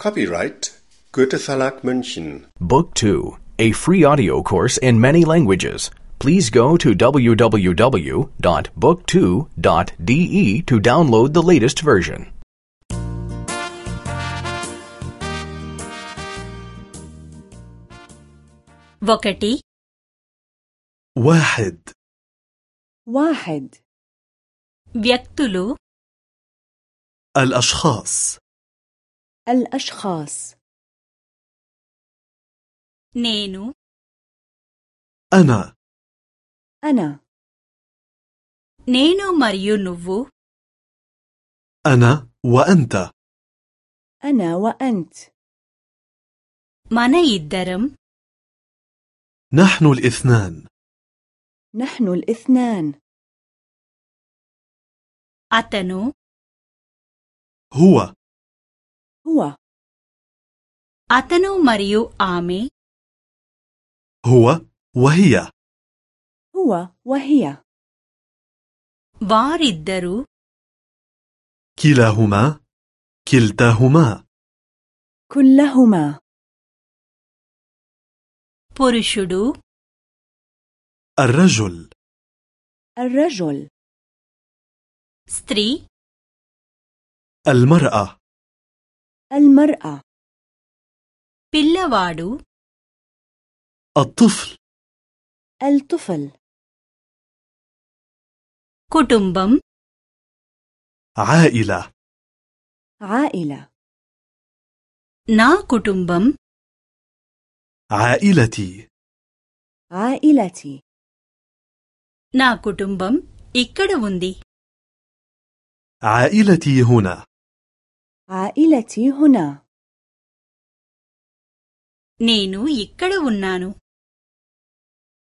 Copyright Goethe Verlag München. Book 2, a free audio course in many languages. Please go to www.book2.de to download the latest version. ఒకటి واحد واحد వ్యక్తులు الأشخاص الأشخاص. نينو. أنا. أنا. نينو مريو نوفو. أنا وأنت. أنا وأنت. من يدرم؟ نحن الاثنان. نحن الاثنان. أتنو؟ هو. هو అతను మరియు ఆమె هو وهي هو وهي వారిద్దరూ كلاهما كلتاهما كلهما పురుషుడు الرجل الرجل స్త్రీ المرأة المرأة పిల్లవాడు الطفل الطفل కుటుంబం عائلة عائلة నా కుటుంబం عائلتي عائلتي నా కుటుంబం ఇక్కడ ఉంది عائلتي هنا عائلتي هنا నేను ఇక్కడ ఉన్నాను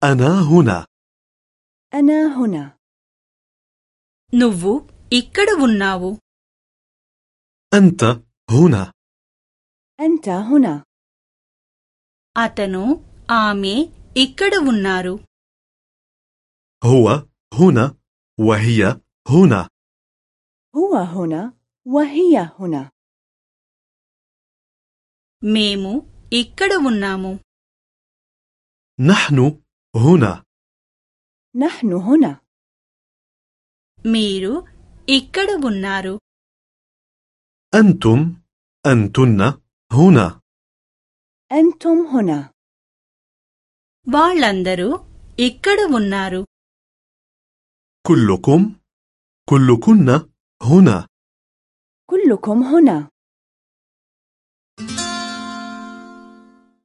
أنا هنا أنا هنا నువ్వు ఇక్కడ ఉన్నావు أنت هنا أنت هنا అతను ఆమె ఇక్కడ ఉన్నారు هو هنا وهي هنا هو هنا وهي هنا మేము ఇక్కడ ఉన్నాము نحن هنا نحن هنا మీరు ఇక్కడ ఉన్నారు أنتم أنتن هنا أنتم هنا వాళ్ళందరూ ఇక్కడ ఉన్నారు كلكم كلكن هنا كلكم هنا